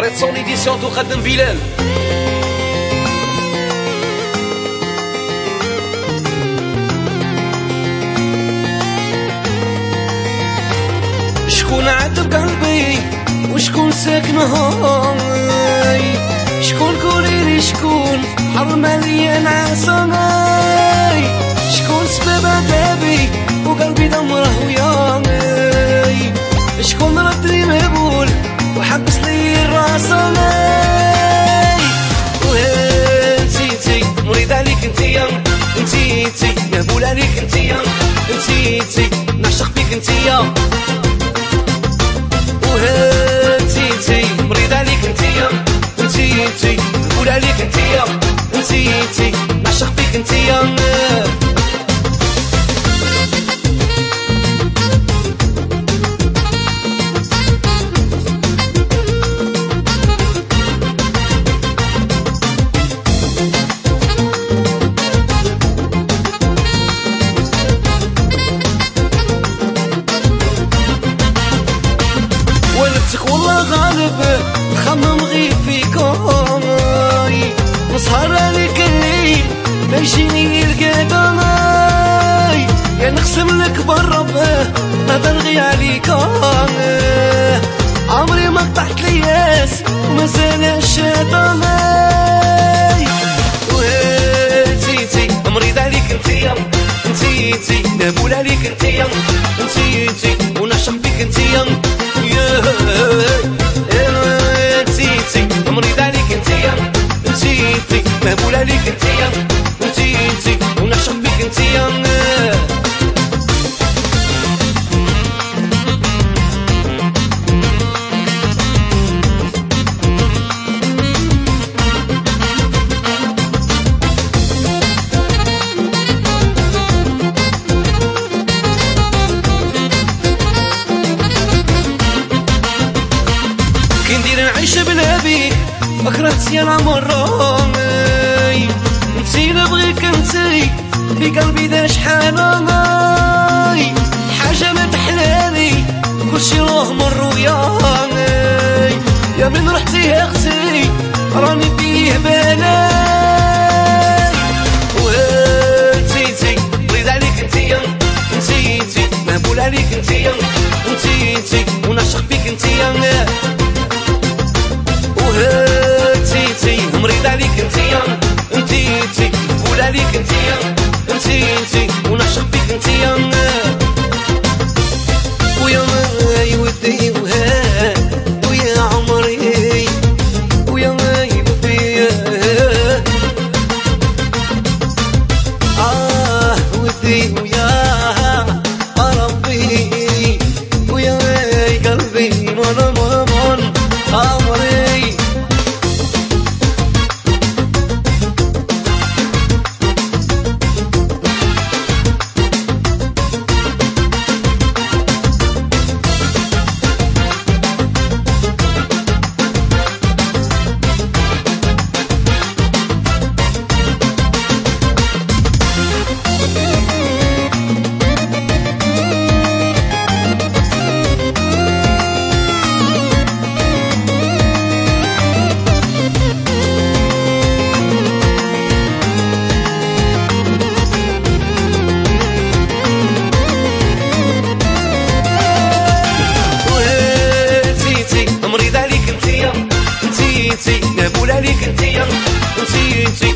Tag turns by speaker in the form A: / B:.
A: ريت سون ايديسيون تقدم بلال. شكون عذب قلبي وشكون ساكن هاي؟ شكون كوريري شكون حرم عليا نعساي شكون سبب عذابي وقلبي دمره وياي؟ شكون ردني عليك انتيا انتيتي نعشق فيك انتيا مريض عليك انتيا عليك انتيا الليل ما يجيني القدماي يا نقسم لك بالرب ما بلغي عليك. عمري ما قطعت لياس ومازال الشيطاناي وتيتي مريض عليك انتيا انتيتي نابول عليك انتيا انتيتي ونعشق بيك انتيا انتيتي مريض عليك انتيا انتيتي مهبول عليك انتيا انتيتي ونعشق بيك انتيا كي ندير نعيش بلا بيك ما كرهت يا العمر نسي نبغيك انتي. في قلبي ذا شحال ماي حاجة ما تحلالي. كلشي راه مر وياي. يا من رحتي أختي راني فيه بلاي the American tea, you see, you.